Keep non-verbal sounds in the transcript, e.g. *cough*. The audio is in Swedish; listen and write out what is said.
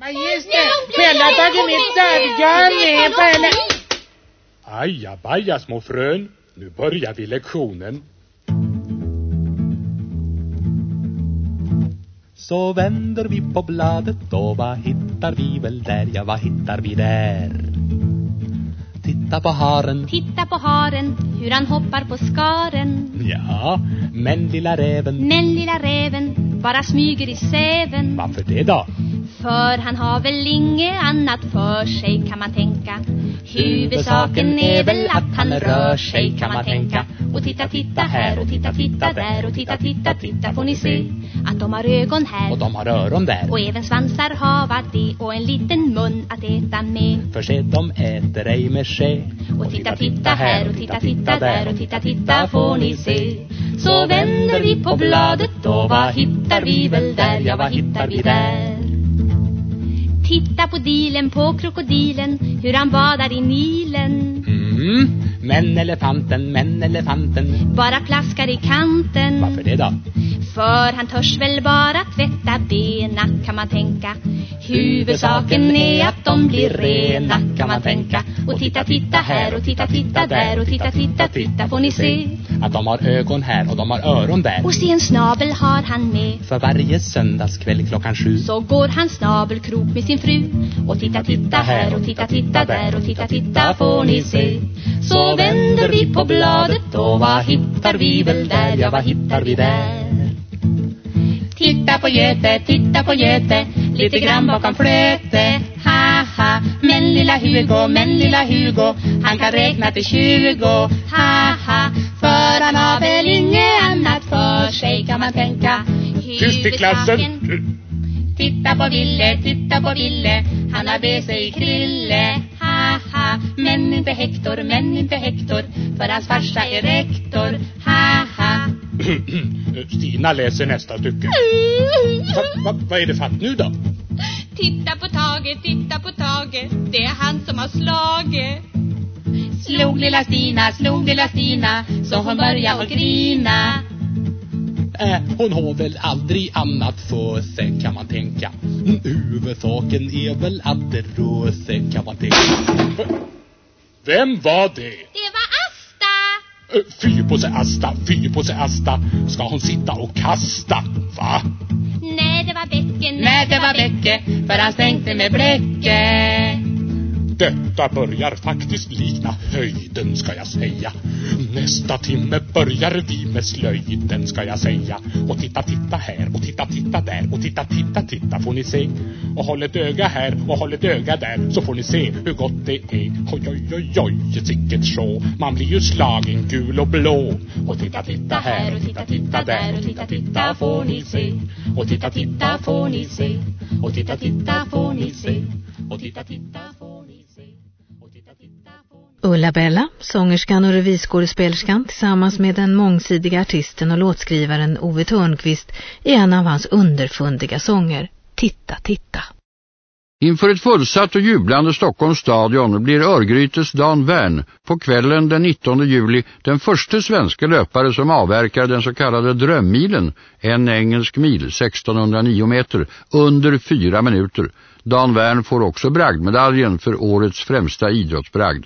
Pelle har tagit mitt dörrgarn med Pelle. Ajabaja små frön, nu börjar vi lektionen. Så vänder vi på bladet och vad hittar vi väl där? Ja, vad hittar vi där? Titta på haren. Titta på haren, hur han hoppar på skaren. Ja, men lilla räven. Men lilla räven bara smyger i säven. Varför det då? För han har väl inget annat för sig kan man tänka. Huvudsaken är väl att han rör sig kan man tänka. Och titta, titta här och titta, titta där och titta, titta, titta. Får ni se Att de har ögon här. Och de har öron där. Och även svansar hava det och en liten mun att äta med. För se, de äter ej med ske Och titta, titta här och titta, titta där och titta, titta. Får ni se? Så vänder vi på bladet och vad hittar vi väl där? Ja, vad hittar vi där? Titta på dilen, på krokodilen Hur han badar i Nilen. Mm, men elefanten, men elefanten. Bara plaskar i kanten. Varför det då? För han törs väl bara tvätta bena kan man tänka Huvudsaken är att de blir rena. Kan man tänka Och titta, titta här och titta, titta där och titta, titta, titta. Får ni se Att de har ögon här och de har öron där. Och se en snabel har han med. För varje söndagskväll klockan sju Så går han snabelkrok med sin fru. Och titta, titta här och titta, titta där och titta, titta. Får ni se? Så vänder vi på bladet och vad hittar vi? Väl där? Ja, vad hittar vi där? Titta på Göte, titta på Göte Lite grann bakom flöte. Ha ha Men lilla Hugo, men lilla Hugo Han kan räkna till tjugo. Ha ha För han har väl inget annat för sig kan man tänka. Tyst i klassen! Titta på Ville, titta på Ville Han har med sig Krille. Ha ha Men inte Hector, men inte Hector För hans farsa är rektor *clears throat* Stina läser nästa stycke. Va, va, Vad är det för att nu då? Titta på Tage, titta på Tage Det är han som har slagit. Slog lilla Stina, slog lilla Stina Så hon började att grina. Äh, hon har väl aldrig annat för sig kan man tänka. Mm, Huvudsaken är väl att det rör sig kan man tänka. Vem var det? Det var Fy på sig Asta, fy på sig Asta Ska hon sitta och kasta? Va? Nej, det var Bäcke, nej, det var Bäcke För han stänkte med bläcke detta börjar faktiskt likna höjden ska jag säga. Nästa timme börjar vi med slöjden ska jag säga. Och titta, titta här och titta, titta där och titta, titta, titta får ni se. Och håll ett öga här och håll ett öga där så får ni se hur gott det är. Oj, oj, oj, oj, sicket så. Man blir ju slagen gul och blå. Och titta, titta här och titta, titta där och titta, titta får ni se. Och titta, titta får ni se. Och titta, titta får ni se. Och titta, titta Ulla Bella, sångerskan och revyskådespelerskan tillsammans med den mångsidiga artisten och låtskrivaren Ove Törnqvist i en av hans underfundiga sånger, Titta, titta. Inför ett fullsatt och jublande Stockholms stadion blir Örgrytes Dan Wern på kvällen den 19 juli den första svenska löpare som avverkar den så kallade drömmilen, en engelsk mil, 1609 meter, under fyra minuter. Dan Wern får också bragdmedaljen för årets främsta idrottsbragd.